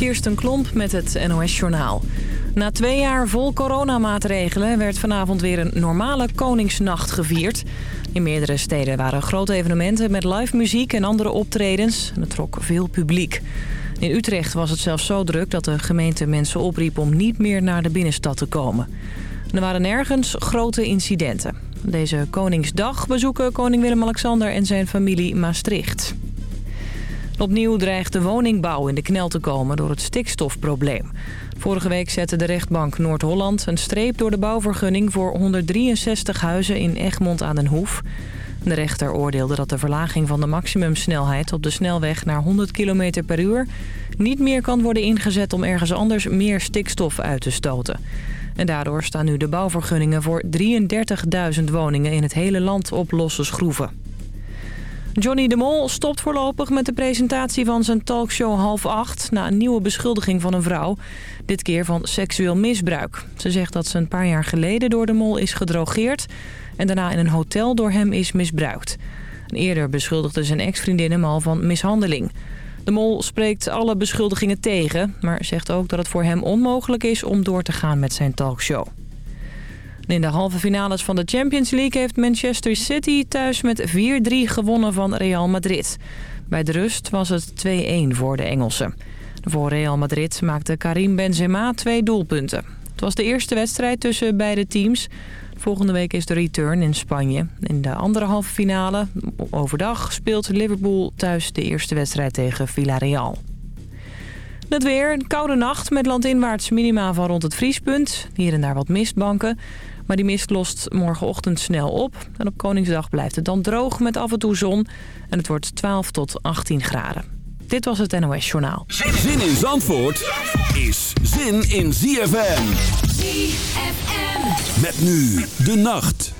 Kirsten Klomp met het NOS-journaal. Na twee jaar vol coronamaatregelen werd vanavond weer een normale Koningsnacht gevierd. In meerdere steden waren grote evenementen met live muziek en andere optredens. En het trok veel publiek. In Utrecht was het zelfs zo druk dat de gemeente mensen opriep om niet meer naar de binnenstad te komen. Er waren nergens grote incidenten. Deze Koningsdag bezoeken koning Willem-Alexander en zijn familie Maastricht. Opnieuw dreigt de woningbouw in de knel te komen door het stikstofprobleem. Vorige week zette de rechtbank Noord-Holland een streep door de bouwvergunning... voor 163 huizen in Egmond aan den Hoef. De rechter oordeelde dat de verlaging van de maximumsnelheid op de snelweg naar 100 km per uur... niet meer kan worden ingezet om ergens anders meer stikstof uit te stoten. En daardoor staan nu de bouwvergunningen voor 33.000 woningen in het hele land op losse schroeven. Johnny de Mol stopt voorlopig met de presentatie van zijn talkshow half acht... na een nieuwe beschuldiging van een vrouw. Dit keer van seksueel misbruik. Ze zegt dat ze een paar jaar geleden door de Mol is gedrogeerd... en daarna in een hotel door hem is misbruikt. Eerder beschuldigde zijn ex-vriendin hem al van mishandeling. De Mol spreekt alle beschuldigingen tegen... maar zegt ook dat het voor hem onmogelijk is om door te gaan met zijn talkshow. In de halve finales van de Champions League heeft Manchester City thuis met 4-3 gewonnen van Real Madrid. Bij de rust was het 2-1 voor de Engelsen. Voor Real Madrid maakte Karim Benzema twee doelpunten. Het was de eerste wedstrijd tussen beide teams. Volgende week is de return in Spanje. In de andere halve finale, overdag, speelt Liverpool thuis de eerste wedstrijd tegen Villarreal. Het weer, een koude nacht met landinwaarts minima van rond het vriespunt. Hier en daar wat mistbanken. Maar die mist lost morgenochtend snel op. En op Koningsdag blijft het dan droog met af en toe zon. En het wordt 12 tot 18 graden. Dit was het NOS Journaal. Zin in Zandvoort is zin in ZFM. ZFM. Met nu de nacht.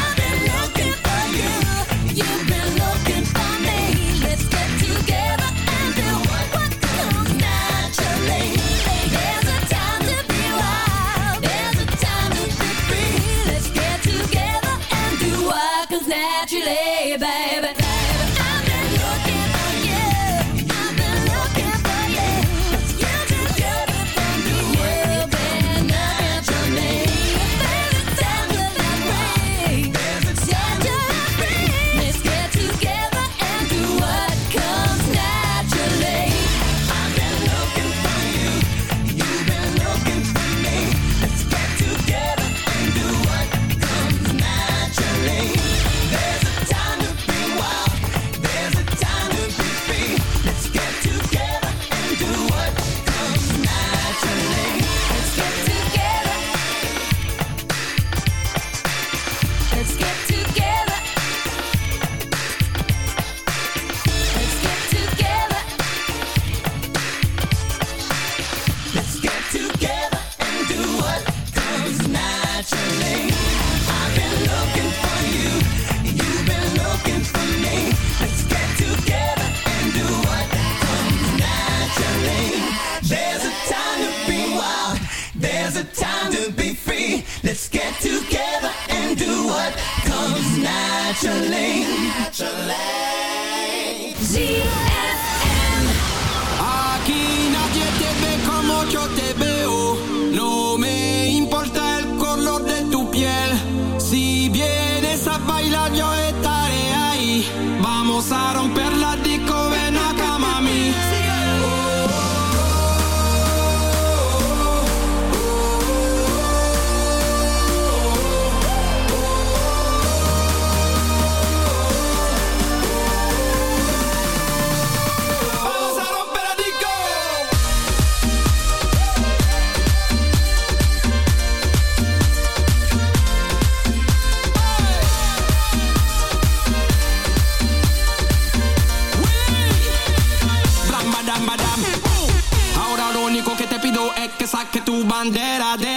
lay back. Naturally. Naturally. ZFM. Aquí nadie te ve como yo te veo. No me importa el color de tu piel. Si vienes a bailar, yo estaré ahí. Vamos a romper. I'm dead.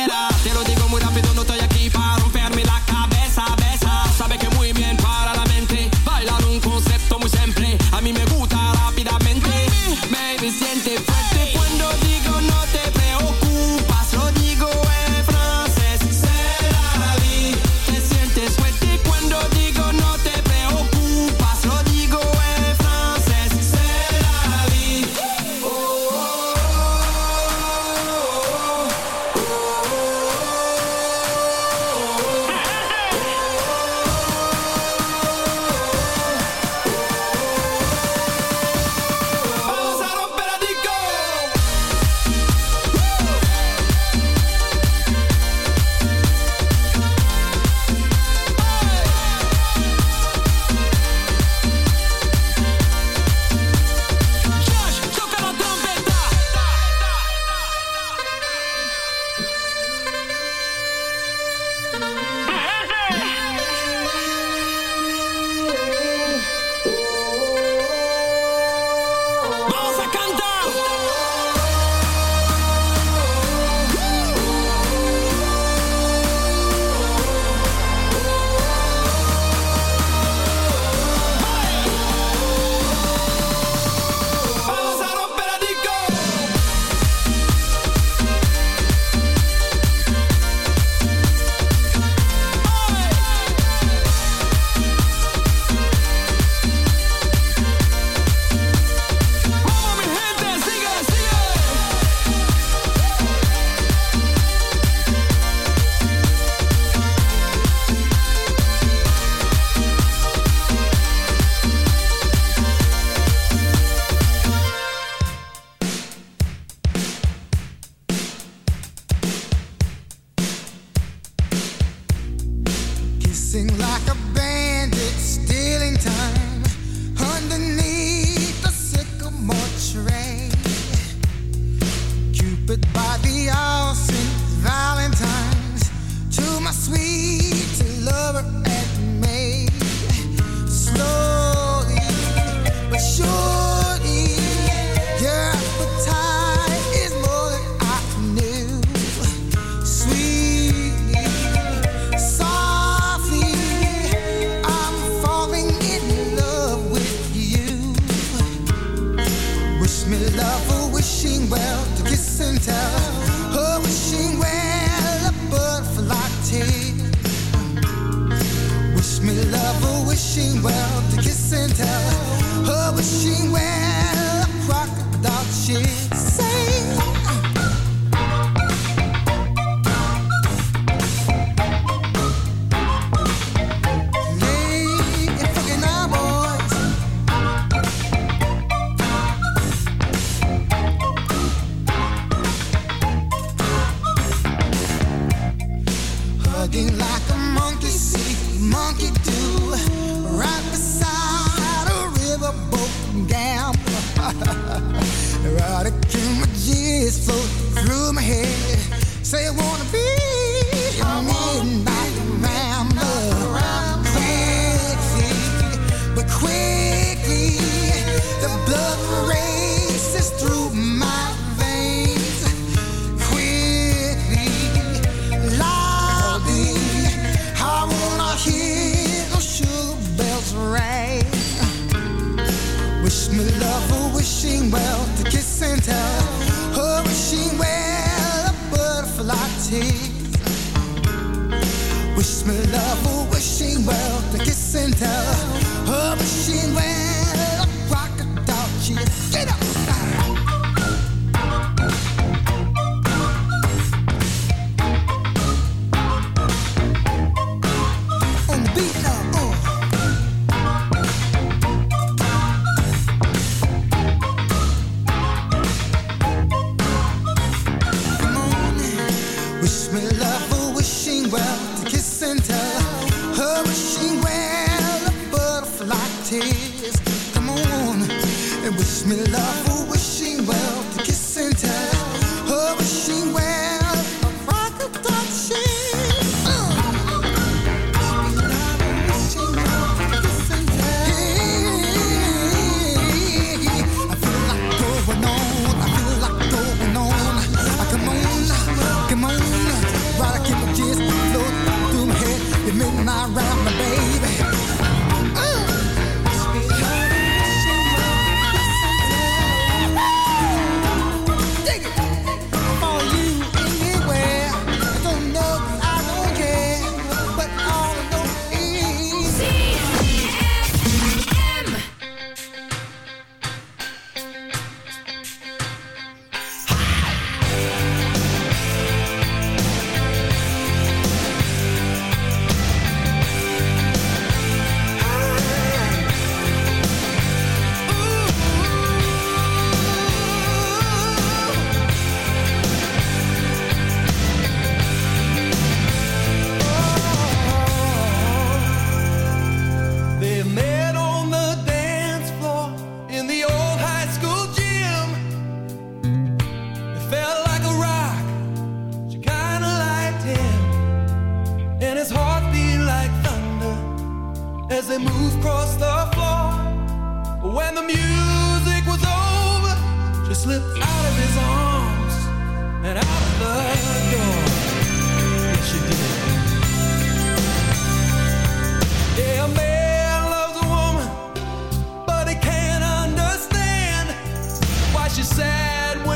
Wish me love, oh, wishing well to kiss and tell. Oh, wishing well, a butterfly. latte. Wish me love, oh, wishing well to kiss and tell. Oh, wishing well, a crocodile cheese. me love.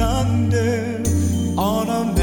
Under on a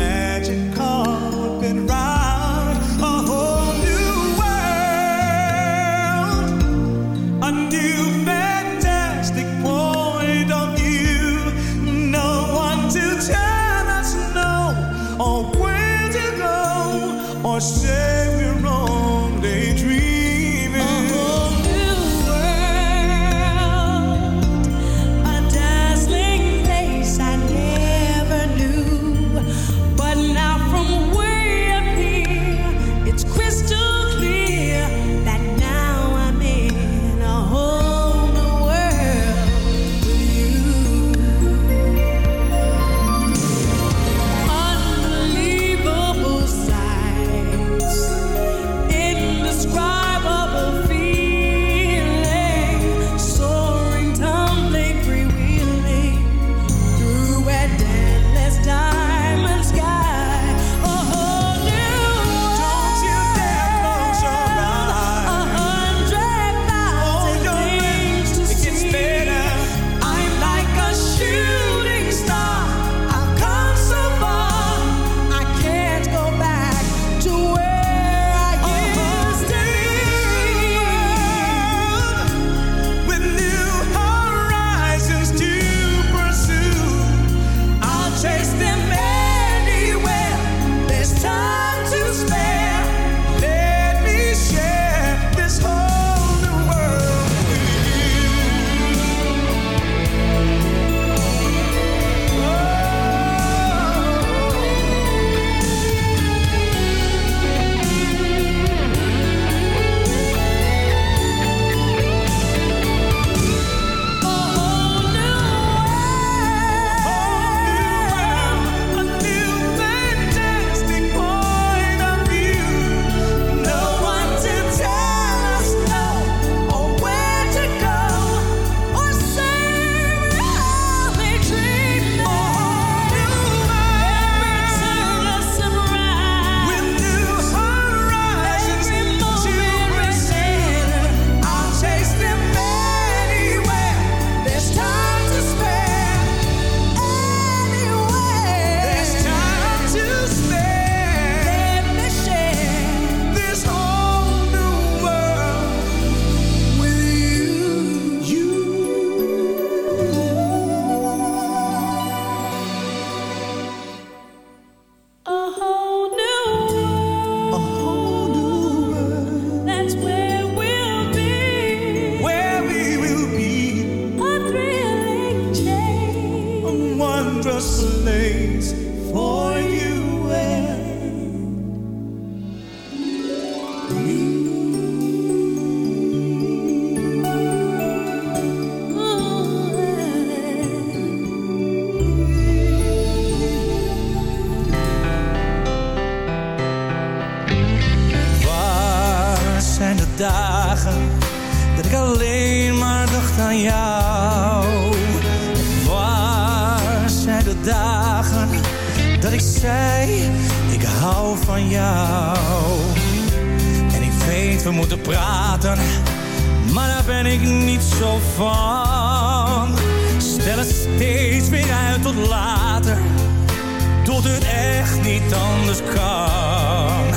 tot het echt niet anders kan.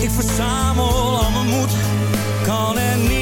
Ik verzamel al mijn moed, kan er niet.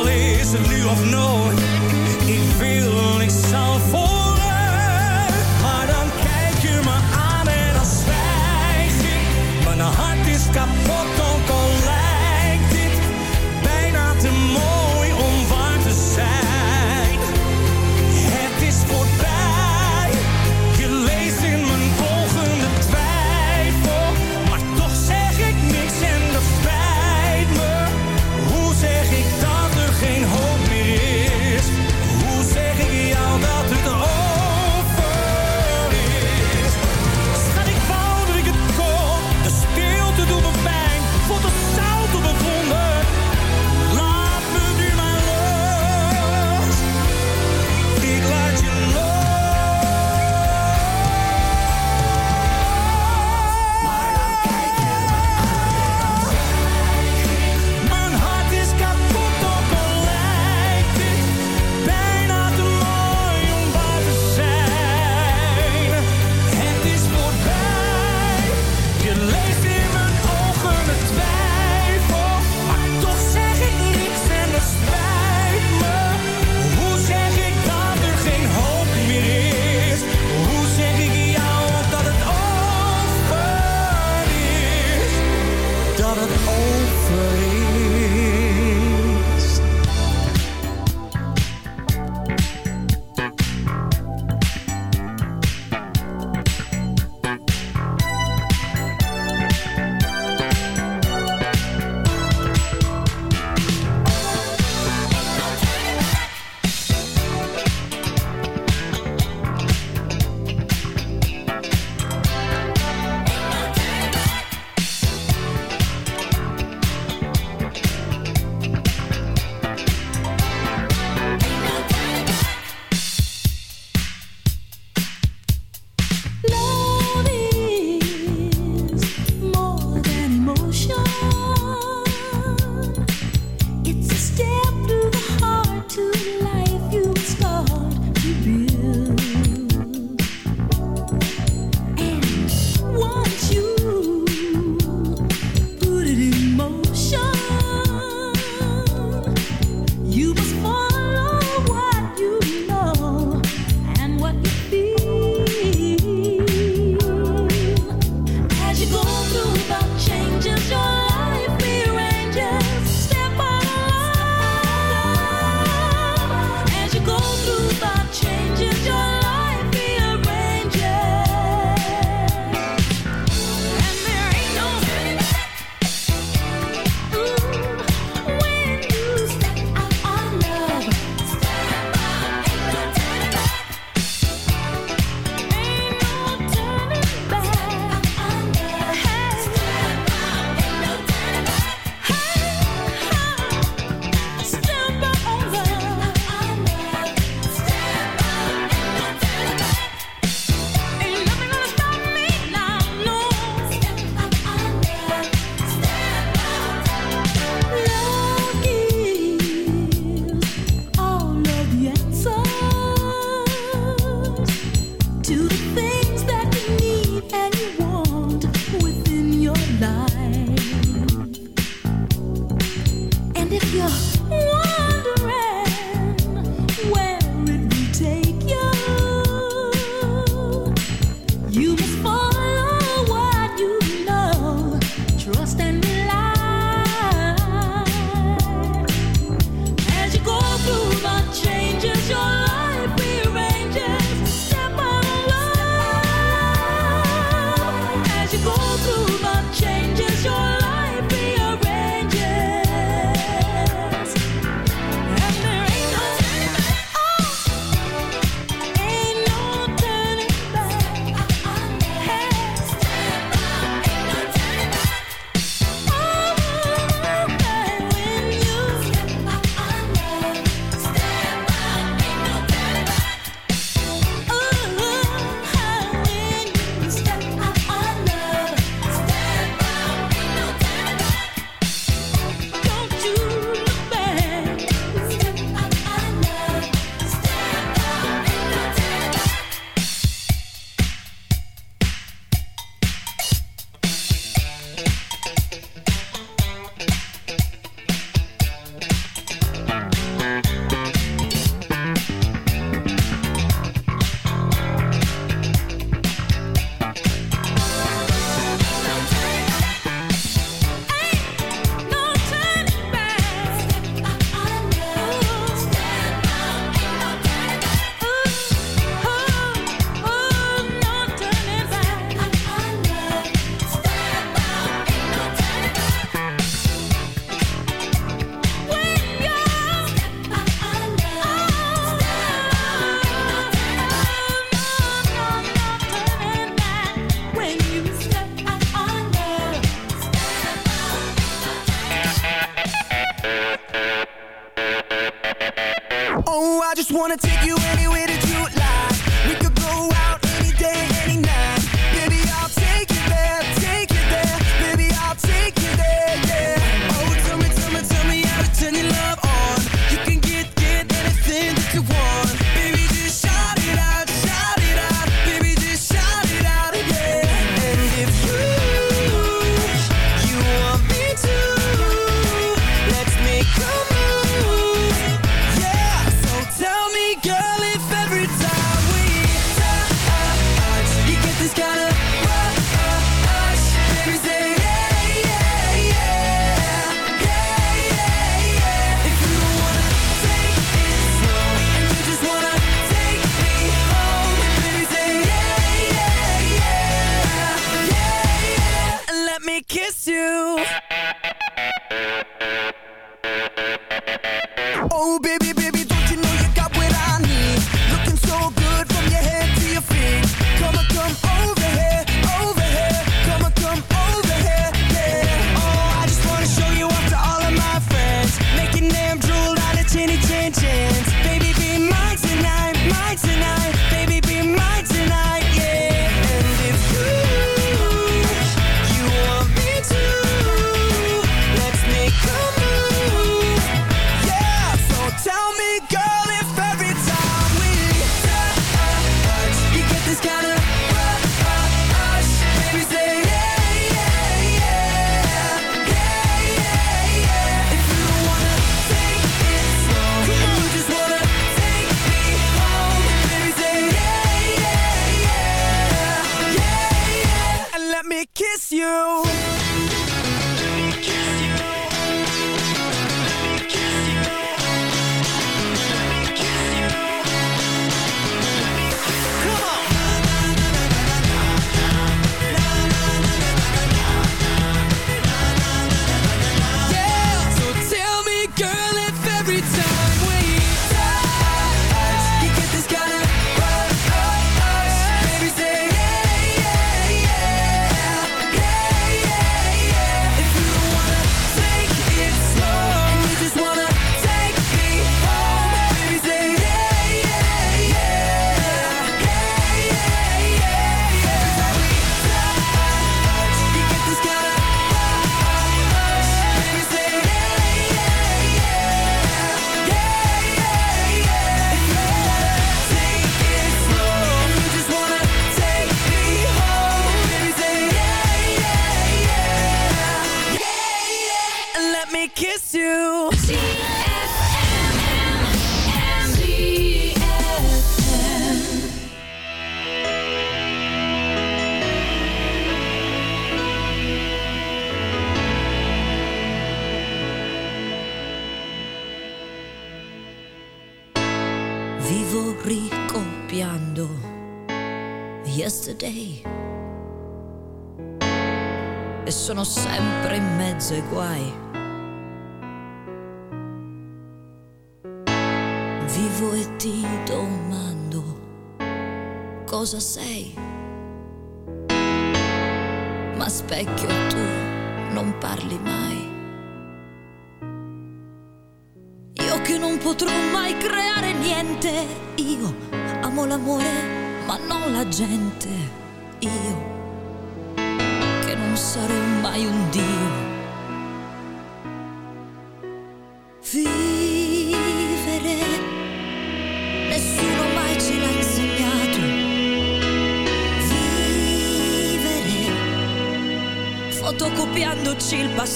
al is het nu of nooit. Ik wil niks zal voelen, maar dan kijk je me aan en dan zwijg ik. Mijn hart is kapot.